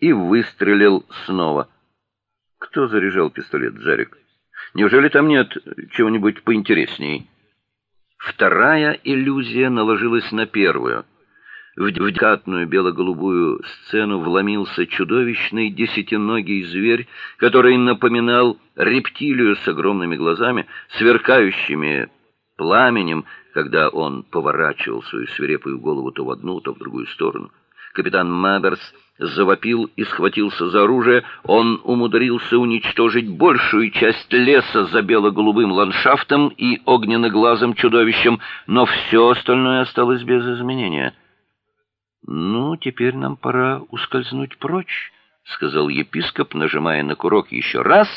и выстрелил снова. Кто заряжал пистолет, Джерик? Неужели там нет чего-нибудь поинтересней? Вторая иллюзия наложилась на первую. В декатную бело-голубую сцену вломился чудовищный десятиногий зверь, который напоминал рептилию с огромными глазами, сверкающими пламенем, когда он поворачивал свою свирепую голову то в одну, то в другую сторону. Капитан Маберс завопил и схватился за оружие. Он умудрился уничтожить большую часть леса за бело-голубым ландшафтом и огненно-глазым чудовищем, но все остальное осталось без изменения. Ну, теперь нам пора ускользнуть прочь, сказал епископ, нажимая на курок еще раз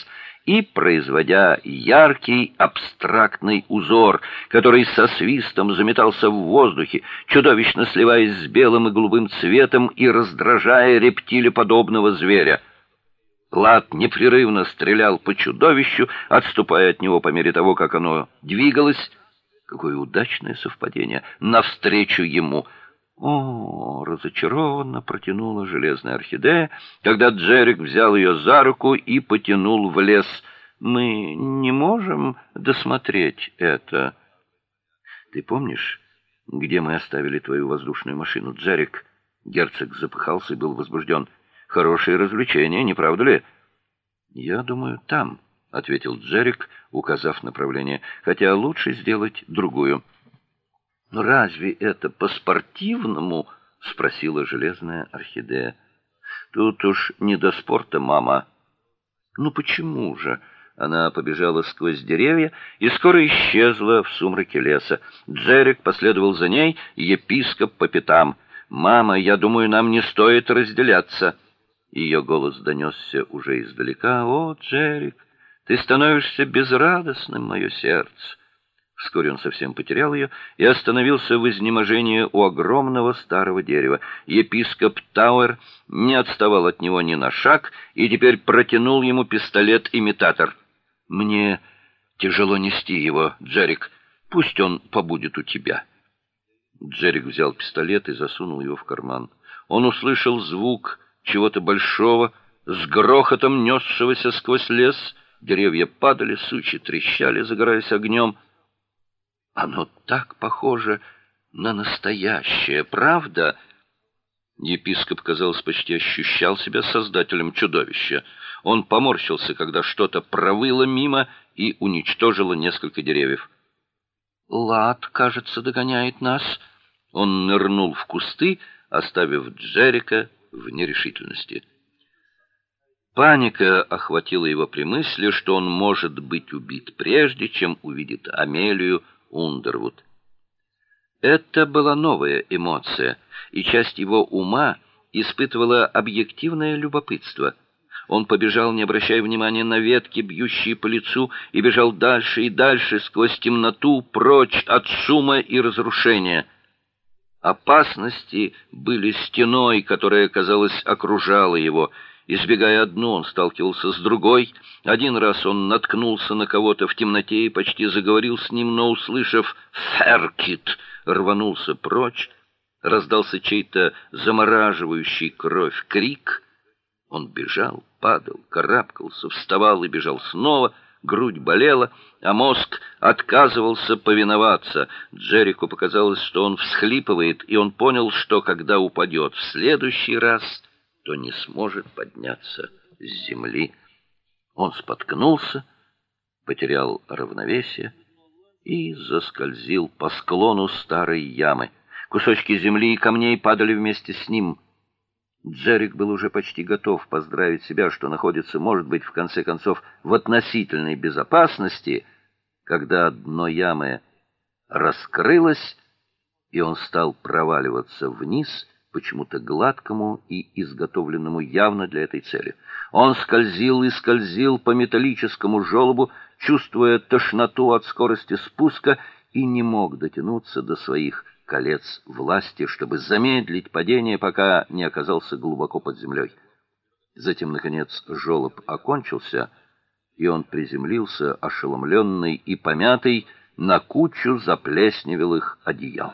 и производя яркий абстрактный узор, который со свистом заметался в воздухе, чудовищно сливаясь с белым и голубым цветом и раздражая рептилеподобного зверя. Лад непрерывно стрелял по чудовищу, отступая от него по мере того, как оно двигалось. Какое удачное совпадение навстречу ему — о, разочарованно протянула железная орхидея, когда Джерик взял ее за руку и потянул в лес. Мы не можем досмотреть это. Ты помнишь, где мы оставили твою воздушную машину, Джерик? Герцог запыхался и был возбужден. Хорошее развлечение, не правда ли? Я думаю, там, ответил Джерик, указав направление. Хотя лучше сделать другую. Но разве это по-спортивному? спросила железная орхидея. Тут уж не до спорта, мама. Ну почему же? Она побежала сквозь деревья и скоро исчезла в сумраке леса. Джерик последовал за ней, епископ по пятам. Мама, я думаю, нам не стоит разделяться. Ее голос донесся уже издалека. О, Джерик, ты становишься безрадостным, мое сердце. Вскоре он совсем потерял ее и остановился в изнеможении у огромного старого дерева. Епископ Тауэр не отставал от него ни на шаг и теперь протянул ему пистолет-имитатор. Мне тяжело нести его, Джерик. Пусть он побудет у тебя. Джерик взял пистолет и засунул его в карман. Он услышал звук чего-то большого, с грохотом несшегося сквозь лес. Деревья падали, сучи трещали, загораясь огнем. Оно так похоже на настоящее, правда? Епископ, казалось, почти ощущал себя создателем чудовища. Он поморщился, когда что-то провыло мимо и уничтожило несколько деревьев. Лад, кажется, догоняет нас. Он нырнул в кусты, оставив Джерика в нерешительности. Паника охватила его при мысли, что он может быть убит прежде, чем увидит Амелию Ундервуд. Это была новая эмоция, и часть его ума испытывала объективное любопытство. Он побежал, не обращая внимания на ветки, бьющие по лицу, и бежал дальше и дальше сквозь темноту, прочь от шума и разрушения. Опасности были стеной, которая, казалось, окружала его, Избегая одну, он сталкивался с другой. Один раз он наткнулся на кого-то в темноте и почти заговорил с ним, но услышав «Феркит!» рванулся прочь. Раздался чей-то замораживающий кровь крик. Он бежал, падал, карабкался, вставал и бежал снова. Грудь болела, а мозг отказывался повиноваться. Джеррику показалось, что он всхлипывает, и он понял, что когда упадет в следующий раз то не сможет подняться с земли. Он споткнулся, потерял равновесие и заскользил по склону старой ямы. Кусочки земли и камней падали вместе с ним. Джерик был уже почти готов поздравить себя, что находится, может быть, в конце концов, в относительной безопасности, когда дно ямы раскрылось, и он стал проваливаться вниз почему-то гладкому и изготовленному явно для этой цели. Он скользил и скользил по металлическому желобу, чувствуя тошноту от скорости спуска и не мог дотянуться до своих колец власти, чтобы замедлить падение, пока не оказался глубоко под землей. Затем наконец желоб окончился, и он приземлился ошеломленный и помятый на кучу заплесневелых одеял.